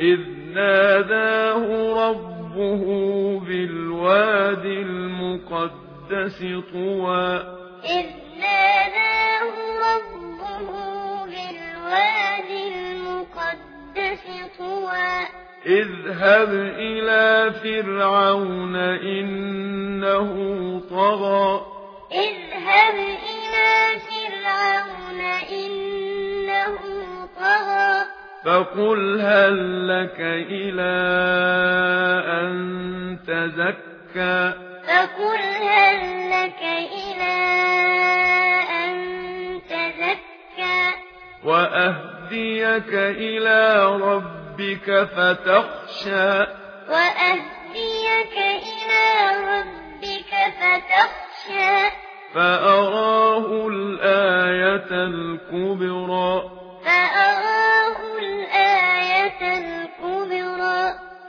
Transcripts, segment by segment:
إذ ناداه ربه بالواد المقدس طوى إذ ناداه ربه بالواد المقدس طوى اذهب إلى فرعون إنه طغى اذهب إلى فقل هل لك إلى أن تزكى فقل هل لك إلى أن تزكى وأهديك إلى ربك فتخشى وأهديك إلى ربك فتخشى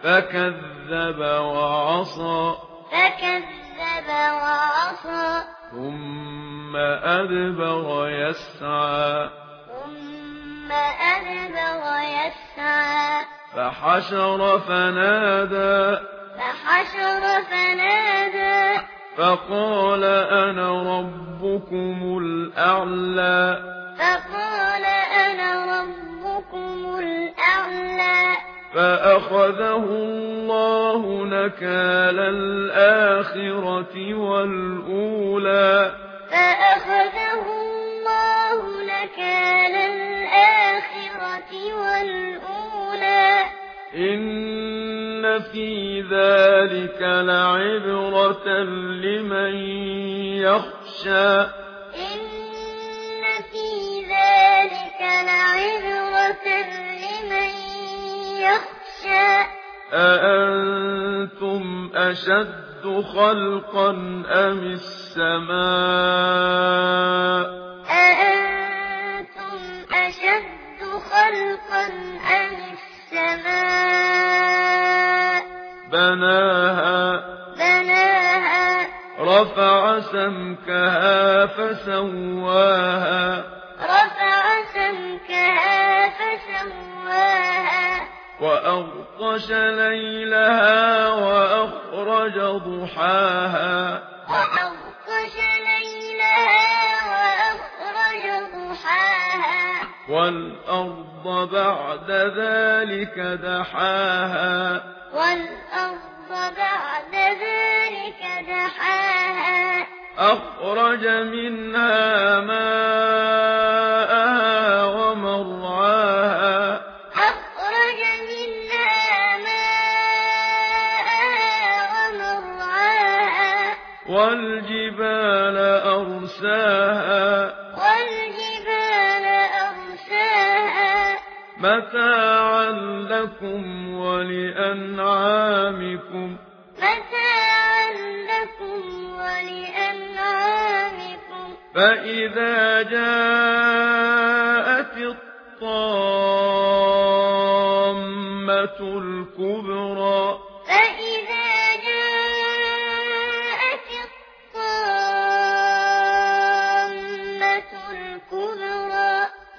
فكذب وعصى فكذب وعصى ثم أدبر يسعى ثم أدبر يسعى فحشر فنادى فحشر فنادى فقال أنا ربكم الأعلى فقال فأخذه الله نكال الآخرة والأولى. فأخذه الله نكال الآخرة والأولى. إن في ذلك لعبرة لمن يخشى. إن في ذلك لعبرة لمن يخشى أأنتم أشد خلقا أم السماء؟ أأنتم أشد خلقا أم السماء؟ بناها بناها رفع سمكها فسواها وأغطش ليلها وأخرج ضحاها. وأغطش ليلها وأخرج ضحاها. والأرض بعد ذلك دحاها. والأرض بعد ذلك دحاها. أخرج منها ماءها والجبال أرساها. والجبال متاعا لكم ولأنعامكم. متاعا لكم ولأنعامكم. فإذا جاءت الطامة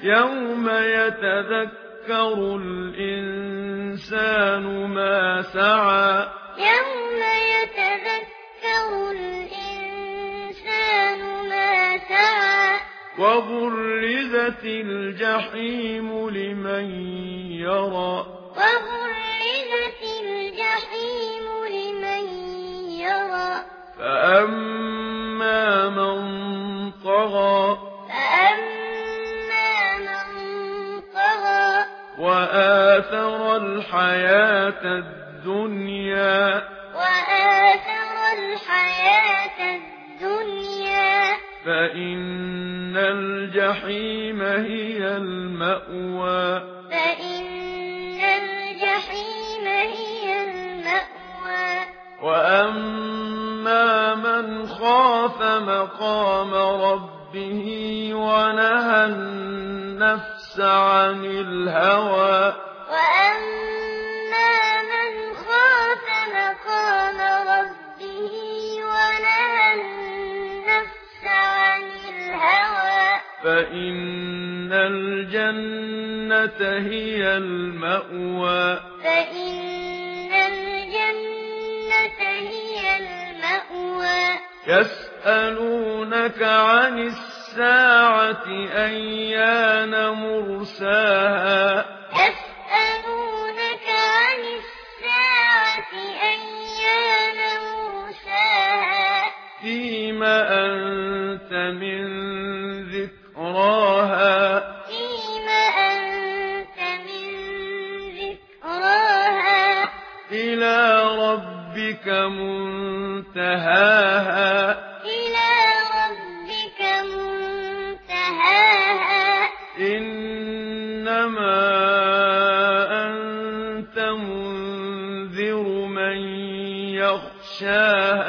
يوم يتذكر الإنسان ما سعى يوم يتذكر الإنسان ما سعى وبرزت الجحيم لمن يرى وآثر الحياة الدنيا. وآثر الحياة الدنيا. فإن الجحيم هي المأوى. فإن الجحيم هي المأوى. وأما من خاف مقام ربه ونهى عَنِ الْهَوَى وَأَمَّا مَنْ خَافَ مَقَامَ رَبِّهِ وَنَهَى النَّفْسَ عَنِ الْهَوَى فَإِنَّ الْجَنَّةَ هِيَ الْمَأْوَى فَإِنَّ الْجَنَّةَ هِيَ الْمَأْوَى يَسْأَلُونَكَ عَنِ السلام الساعة أيان مرساها